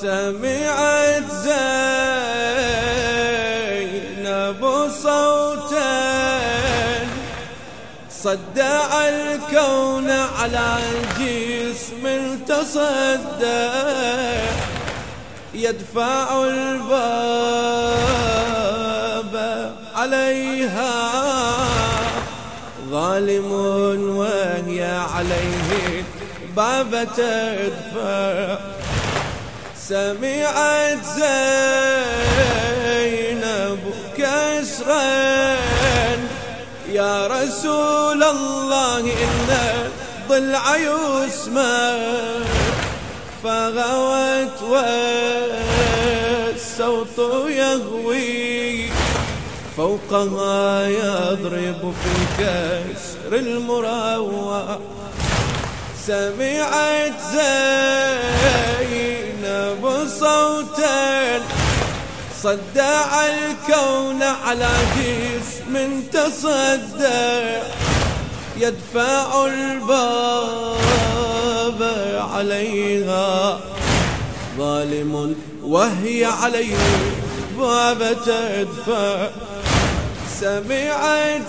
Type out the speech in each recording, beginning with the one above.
سمعت زينب صوتا صدع الكون على جسم تصدى يدفع الباب عليها. ظالم وهي عليه باب تدفع. سمعت زينب كسرا يا رسول الله إن ضلع يسمى فغوت والصوت يهوي. فوقها يضرب في الكسر المروع سمعت زينب صوتا صدع الكون على جسم تصدع. يدفع الباب عليها. ظالم وهي عليه باب تدفع. سمعت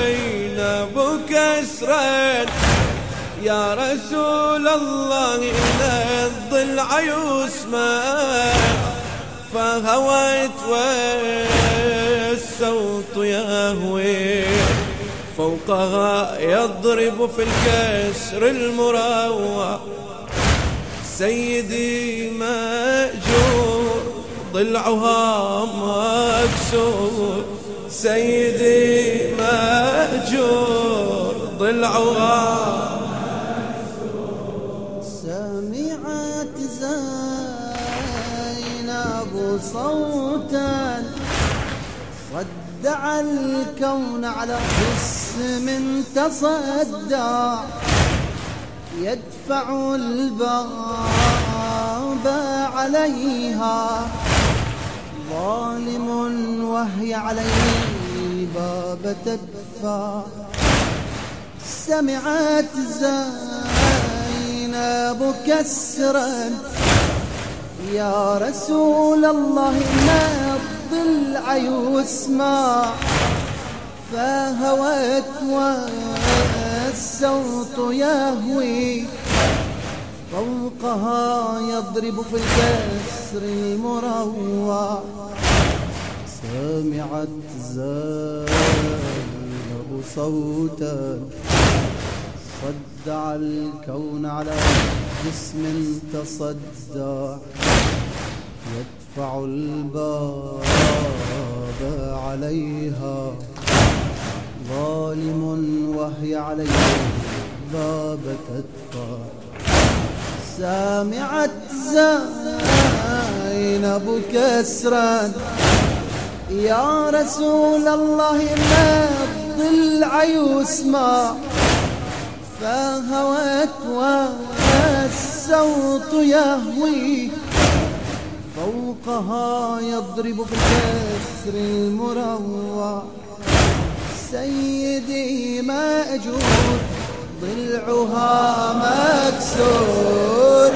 زينب كسرا يا رسول الله إن الضلع يسمع فهويت والصوت يهوي. فوقها يضرب في الكسر المروع سيدي مأجور ضلعها مكسور. سيدي مأجور ضلعها صدع الكون على جسم تصدع يدفع الباب عليها. ظالم وهي عليه الباب تدفع سمعت زينب كسرا. يا رسول الله ما الضلع يسمع فهوت والصوت يهوي. فوقها يضرب في الكسر المروع سمعت زينب صوتا. صدع الكون على جسم تصدع يدفع الباب عليها. ظالم وهي عليه باب تدفع. سامعت زينب كسرا. يا رسول الله ما الضلع يسمع فهوت والصوت يهوي. فوقها يضرب في الكسر المروع. سيدي مأجور ضلعها مكسور.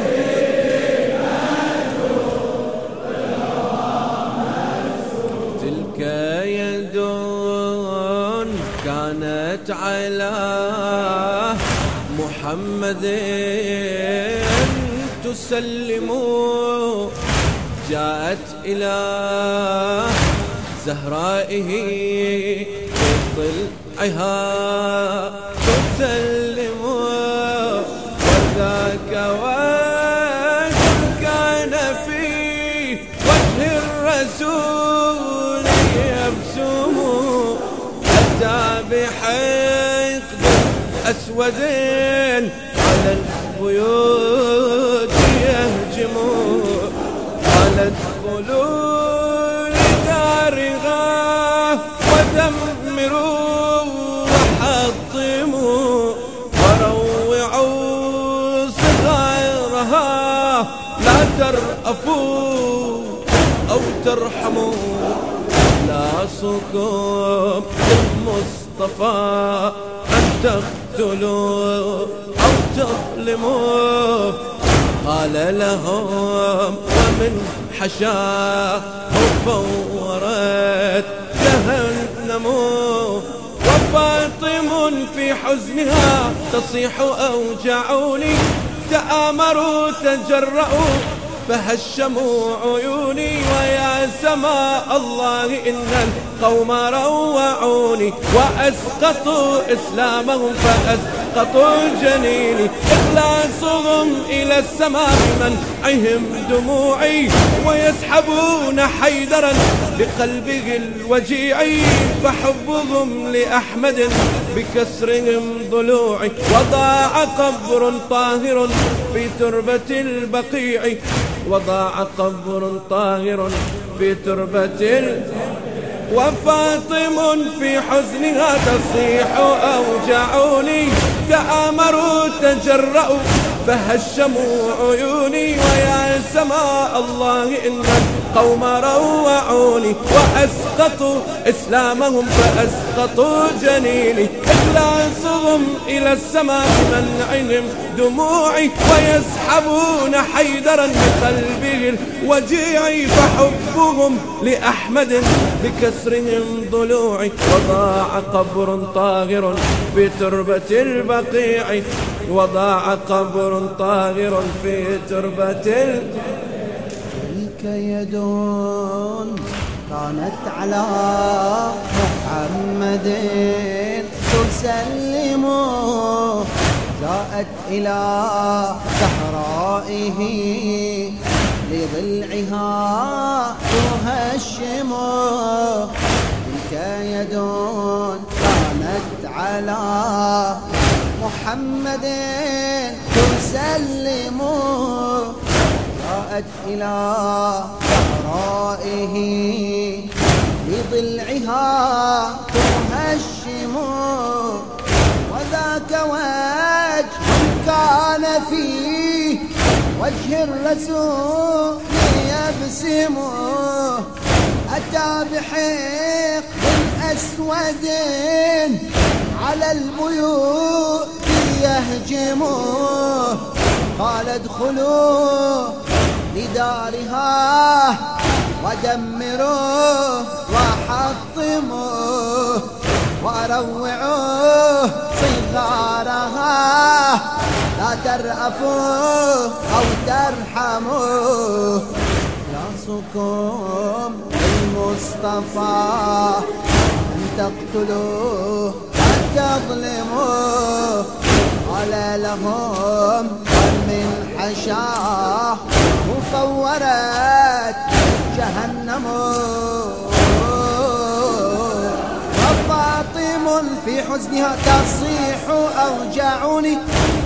تلك يد كانت على محمد تسلم جاءت إلى زهرائه بضلعها تسلم وذاك وجه كان في وجه الرسول يبسم. حتى بحقد أسود على البيوت يهجمون قال ادخلوا لدارها ودمروا وحطموا وروعوا صغارها لا ترأفوا أو ترحموا لا صكم المصطفى أن تقتلوا أو تظلموا قال لهم ومن حشاه فورت جهنم وفاطم في حزنها تصيح أوجعوني تآمروا تجرؤوا فهشموا عيوني ويا سماء الله إن القوم روعوني وأسقطوا إسلامهم فأسقطوا جنيني إخلاصهم إلى السماء بمنعهم دموعي ويسحبون حيدرا بقلبه الوجيع فحبهم لأحمد بكسرهم ضلوعي وضاع قبر طاهر في تربة البقيع وضاع قبر طاهر في تربة وفاطم في حزنها تصيح أوجعوني تآمروا تجرأوا فهشموا عيوني ويا سماء الله إن القوم روعوني وأسقطوا إسلامهم فأسقطوا جنيني. إخلاصهم إلى السماء منعهم دموعي ويسحبون حيدرا بقلبه الوجيع فحبهم لأحمد بكسرهم ضلوعي. وضاع قبر طاهر في تربة البقيع. وضاع قبر طاهر في تربة تلك يد كانت على محمد تسلم. جاءت إلى زهرائه لضلعها تهشم. تلك يد كانت على محمد تسلم جاءت إلى زهرائه بضلعها تهشم. وذاك وجه كان فيه وجه الرسول يبسم. أتى بحقد أسود على البيوت يهجمه قال ادخلوا لدارها ودمروه وحطموه وروعوه صغارها. لا ترأفوه أو ترحموه. راسكم المصطفى أن تقتلوه. تظلموه قال لهم من حشاه مفورت جهنم. وفاطم في حزنها تصيح أوجعوني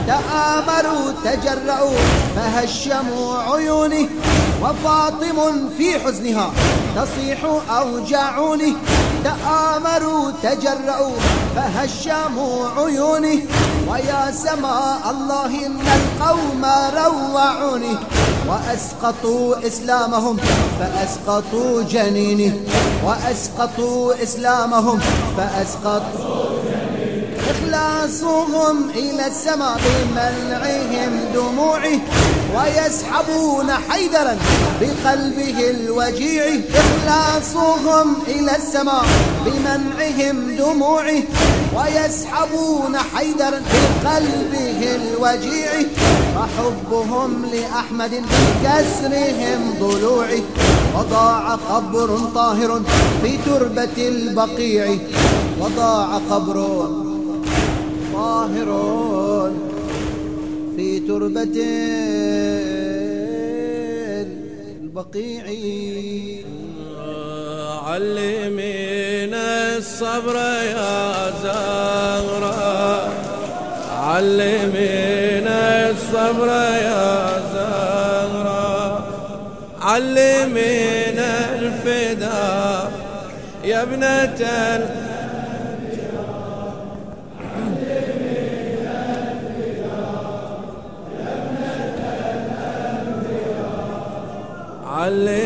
تآمروا تجرؤوا فهشموا عيوني. وفاطم في حزنها تصيح أوجعوني تآمروا تجرؤوا فهشموا عيوني ويا سماء الله إن القوم روعوني. وأسقطوا إسلامهم فأسقطوا جنيني. وأسقطوا إسلامهم فأسقطوا إخلاصهم إلى السماء بمنعهم دموعي ويسحبون حيدرا بقلبه الوجيع. إخلاصهم إلى السماء بمنعهم دموعي ويسحبون حيدرا بقلبه الوجيع. فحبهم لأحمد بكسرهم ضلوعي وضاع قبر طاهر في تربة البقيع. وضاع قبر طاهر في تربة البقيع علمينا الصبر يا زهرة. علمينا الصبر يا زهرة. علمينا الفداء يا ابنة علمي